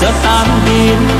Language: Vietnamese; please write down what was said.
sẽ tan biến